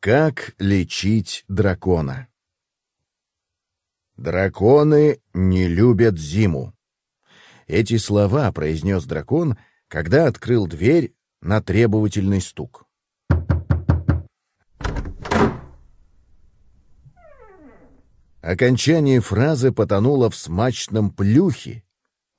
Как лечить дракона? Драконы не любят зиму. Эти слова произнес дракон, когда открыл дверь на требовательный стук. Окончание фразы потонуло в смачном плюхе,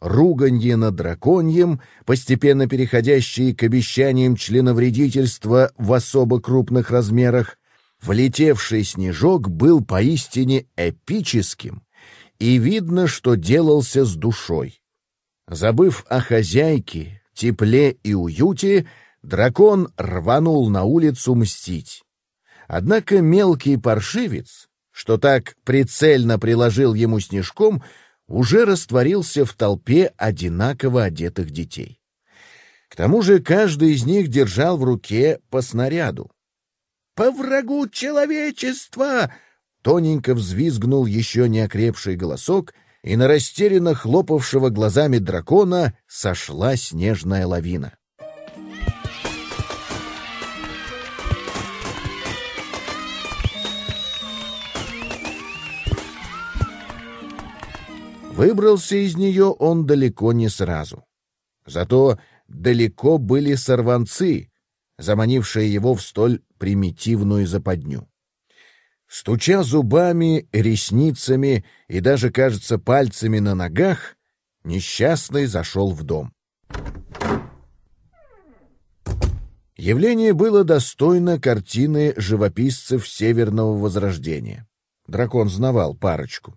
руганье над драконьем, постепенно переходящие к обещаниям членовредительства в особо крупных размерах, влетевший снежок был поистине эпическим, и видно, что делался с душой. Забыв о хозяйке, тепле и уюте, дракон рванул на улицу мстить. Однако мелкий паршивец, что так прицельно приложил ему снежком, уже растворился в толпе одинаково одетых детей. К тому же каждый из них держал в руке по снаряду. «По врагу человечества!» Тоненько взвизгнул еще не окрепший голосок, и на растерянно хлопавшего глазами дракона сошла снежная лавина. Выбрался из нее он далеко не сразу. Зато далеко были сорванцы, заманившие его в столь примитивную западню. Стуча зубами, ресницами и даже, кажется, пальцами на ногах, несчастный зашел в дом. Явление было достойно картины живописцев Северного Возрождения. Дракон знавал парочку.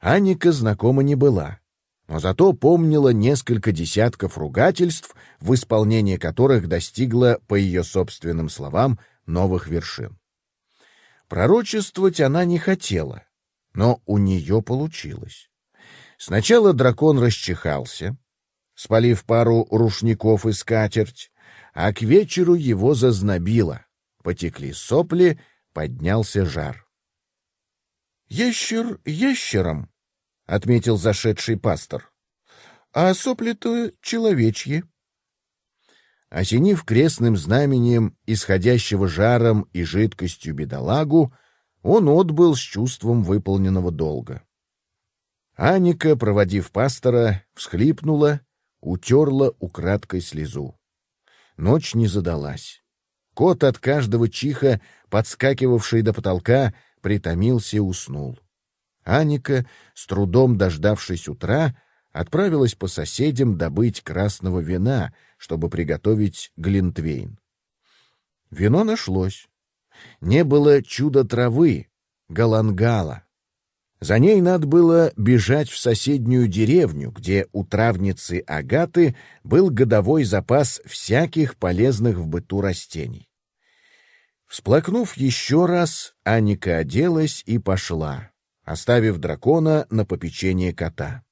Аника знакома не была, но зато помнила несколько десятков ругательств, в исполнении которых достигла, по ее собственным словам, новых вершин. Пророчествовать она не хотела, но у нее получилось. Сначала дракон расчихался, спалив пару рушников и скатерть, а к вечеру его зазнобило, потекли сопли, поднялся жар. «Ящер ящером», — отметил зашедший пастор. «А сопли-то человечьи». Осенив крестным знамением исходящего жаром и жидкостью бедолагу, он отбыл с чувством выполненного долга. Аника, проводив пастора, всхлипнула, утерла украдкой слезу. Ночь не задалась. Кот от каждого чиха, подскакивавший до потолка, притомился и уснул. Аника, с трудом дождавшись утра, отправилась по соседям добыть красного вина, чтобы приготовить глинтвейн. Вино нашлось. Не было чуда травы, галангала. За ней надо было бежать в соседнюю деревню, где у травницы Агаты был годовой запас всяких полезных в быту растений. Всплакнув еще раз, Аника оделась и пошла, оставив дракона на попечение кота.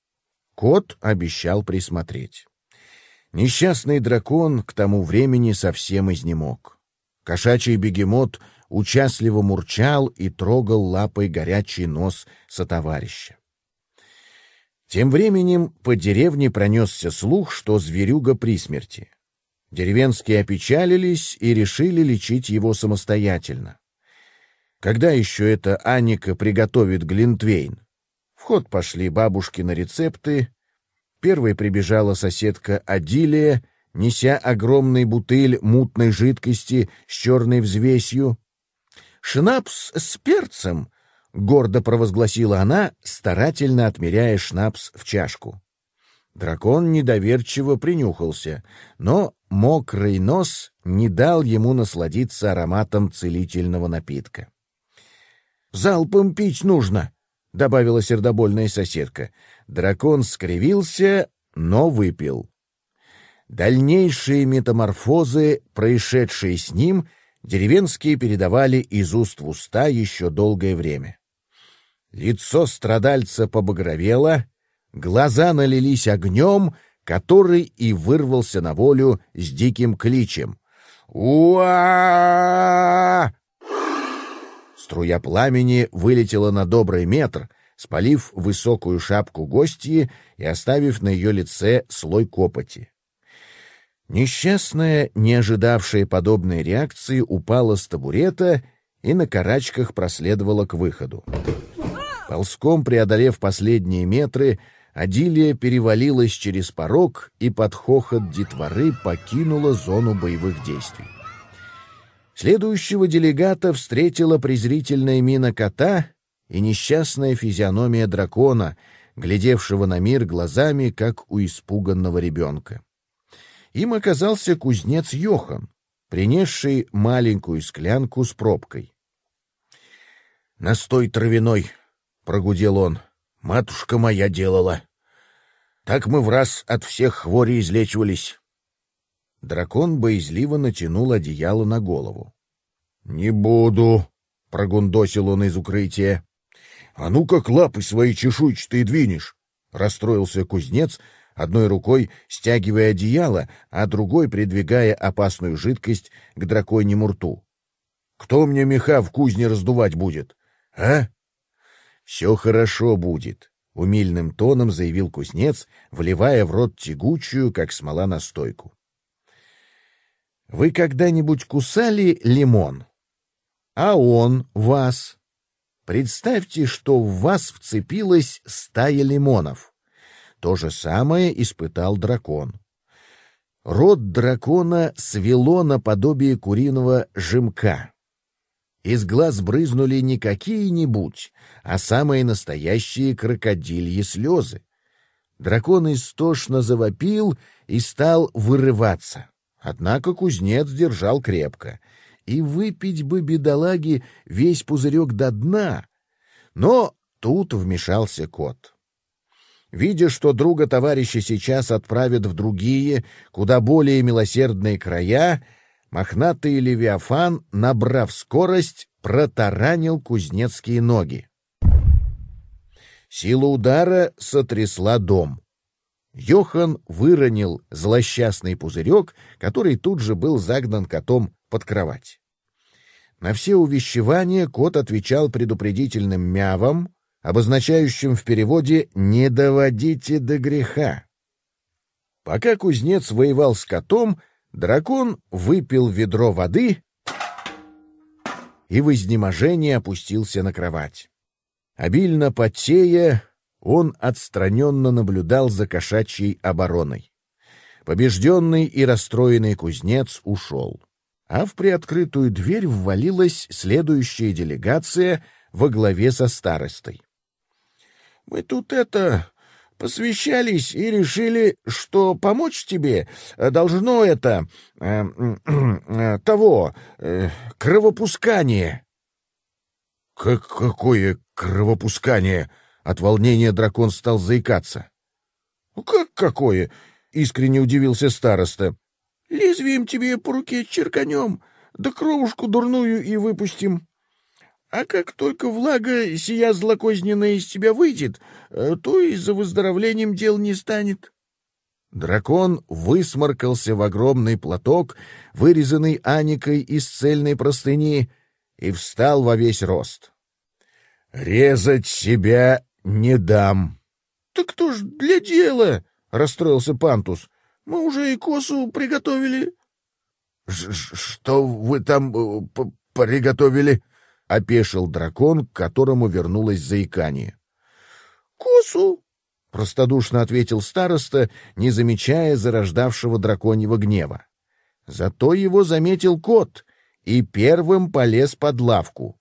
Кот обещал присмотреть. Несчастный дракон к тому времени совсем изнемог. Кошачий бегемот участливо мурчал и трогал лапой горячий нос сотоварища. Тем временем по деревне пронесся слух, что зверюга при смерти. Деревенские опечалились и решили лечить его самостоятельно. Когда еще эта Аника приготовит глинтвейн? В ход пошли бабушки на рецепты. Первой прибежала соседка Адилия, неся огромный бутыль мутной жидкости с черной взвесью. «Шнапс с перцем!» — гордо провозгласила она, старательно отмеряя шнапс в чашку. Дракон недоверчиво принюхался, но мокрый нос не дал ему насладиться ароматом целительного напитка. «Залпом пить нужно», — добавила сердобольная соседка. Дракон скривился, но выпил. Дальнейшие метаморфозы, происшедшие с ним, деревенские передавали из уст в уста еще долгое время. Лицо страдальца побагровело, глаза налились огнем, который и вырвался на волю с диким кличем. уа Струя пламени вылетела на добрый метр, спалив высокую шапку гостьи и оставив на ее лице слой копоти. Несчастная, не ожидавшая подобной реакции, упала с табурета и на карачках проследовала к выходу. Ползком преодолев последние метры, Адилия перевалилась через порог и под хохот детворы покинула зону боевых действий. Следующего делегата встретила презрительная мина кота и несчастная физиономия дракона, глядевшего на мир глазами, как у испуганного ребенка. Им оказался кузнец Йохан, принесший маленькую склянку с пробкой. «Настой травяной», — прогудел он, — «матушка моя делала». Так мы в раз от всех хвори излечивались. Дракон боязливо натянул одеяло на голову. — Не буду, — прогундосил он из укрытия. — А ну как лапы свои чешуйчатые двинешь? — расстроился кузнец, одной рукой стягивая одеяло, а другой придвигая опасную жидкость к драконьему рту. — Кто мне меха в кузне раздувать будет? А? — Все хорошо будет, умильным тоном заявил кузнец, вливая в рот тягучую, как смола, настойку. Вы когда-нибудь кусали лимон? А он вас. Представьте, что в вас вцепилась стая лимонов. То же самое испытал дракон. Рот дракона свело наподобие куриного жемка. Из глаз брызнули не какие-нибудь, а самые настоящие крокодильи слезы. Дракон истошно завопил и стал вырываться. Однако кузнец держал крепко. И выпить бы бедолаги весь пузырек до дна. Но тут вмешался кот. Видя, что друга товарища сейчас отправят в другие, куда более милосердные края, Мохнатый Левиафан, набрав скорость, протаранил кузнецкие ноги. Сила удара сотрясла дом. Йохан выронил злосчастный пузырек, который тут же был загнан котом под кровать. На все увещевания кот отвечал предупредительным мявом, обозначающим в переводе «не доводите до греха». Пока кузнец воевал с котом, Дракон выпил ведро воды и в изнеможении опустился на кровать. Обильно потея, он отстраненно наблюдал за кошачьей обороной. Побежденный и расстроенный кузнец ушел. А в приоткрытую дверь ввалилась следующая делегация во главе со старостой. — Мы тут это посвящались и решили, что помочь тебе должно это... Э, э, того... Э, кровопускание. — Как какое кровопускание? От волнения дракон стал заикаться. — Как какое? — искренне удивился староста. — Лезвием тебе по руке черканем, да кровушку дурную и выпустим. А как только влага сия злокозненная из тебя выйдет, э, то и за выздоровлением дел не станет. Дракон высморкался в огромный платок, вырезанный Аникой из цельной простыни, и встал во весь рост. «Резать себя не дам». «Так кто ж для дела?» — расстроился Пантус. «Мы уже и косу приготовили». «Что вы там э, приготовили?» — опешил дракон, к которому вернулось заикание. — Косу! — простодушно ответил староста, не замечая зарождавшего драконьего гнева. Зато его заметил кот и первым полез под лавку.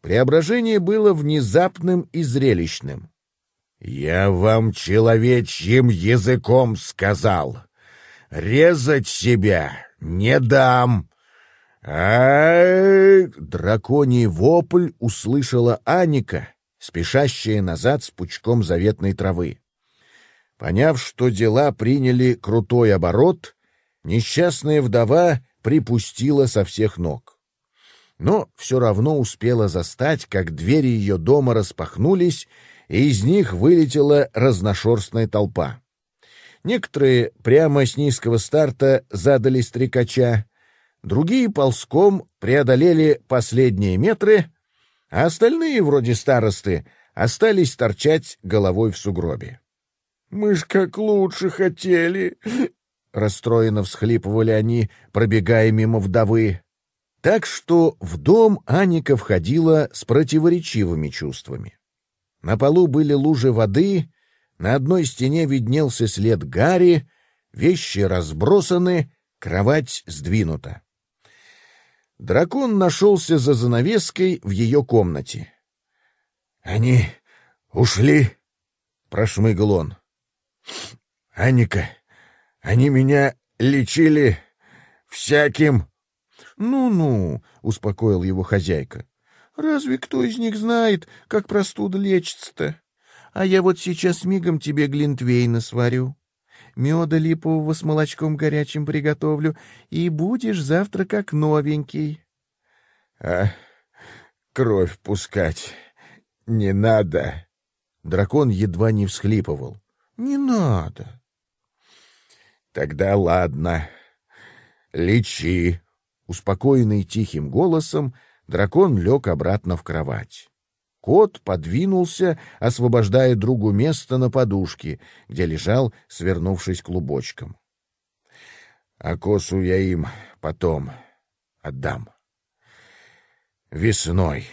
Преображение было внезапным и зрелищным. — Я вам человечьим языком сказал. Резать себя не дам. Драконий вопль услышала Аника, спешащая назад с пучком заветной травы. Поняв, что дела приняли крутой оборот, несчастная вдова припустила со всех ног. Но все равно успела застать, как двери ее дома распахнулись, и из них вылетела разношерстная толпа. Некоторые прямо с низкого старта задали стрекача, другие ползком преодолели последние метры, а остальные, вроде старосты, остались торчать головой в сугробе. «Мы ж как лучше хотели!» — расстроенно всхлипывали они, пробегая мимо вдовы. Так что в дом Аника входила с противоречивыми чувствами. На полу были лужи воды, на одной стене виднелся след Гарри, вещи разбросаны, кровать сдвинута. Дракон нашелся за занавеской в ее комнате. — Они ушли, — прошмыгал он. — Аника, они меня лечили всяким... «Ну — успокоил его хозяйка. — Разве кто из них знает, как простуда лечится-то? А я вот сейчас мигом тебе глинтвейна сварю. Меда липового с молочком горячим приготовлю, и будешь завтра как новенький. — А кровь пускать не надо. Дракон едва не всхлипывал. — Не надо. — Тогда ладно. Лечи. Успокоенный тихим голосом, дракон лег обратно в кровать. Кот подвинулся, освобождая другу место на подушке, где лежал, свернувшись клубочком. А косу я им потом отдам. Весной.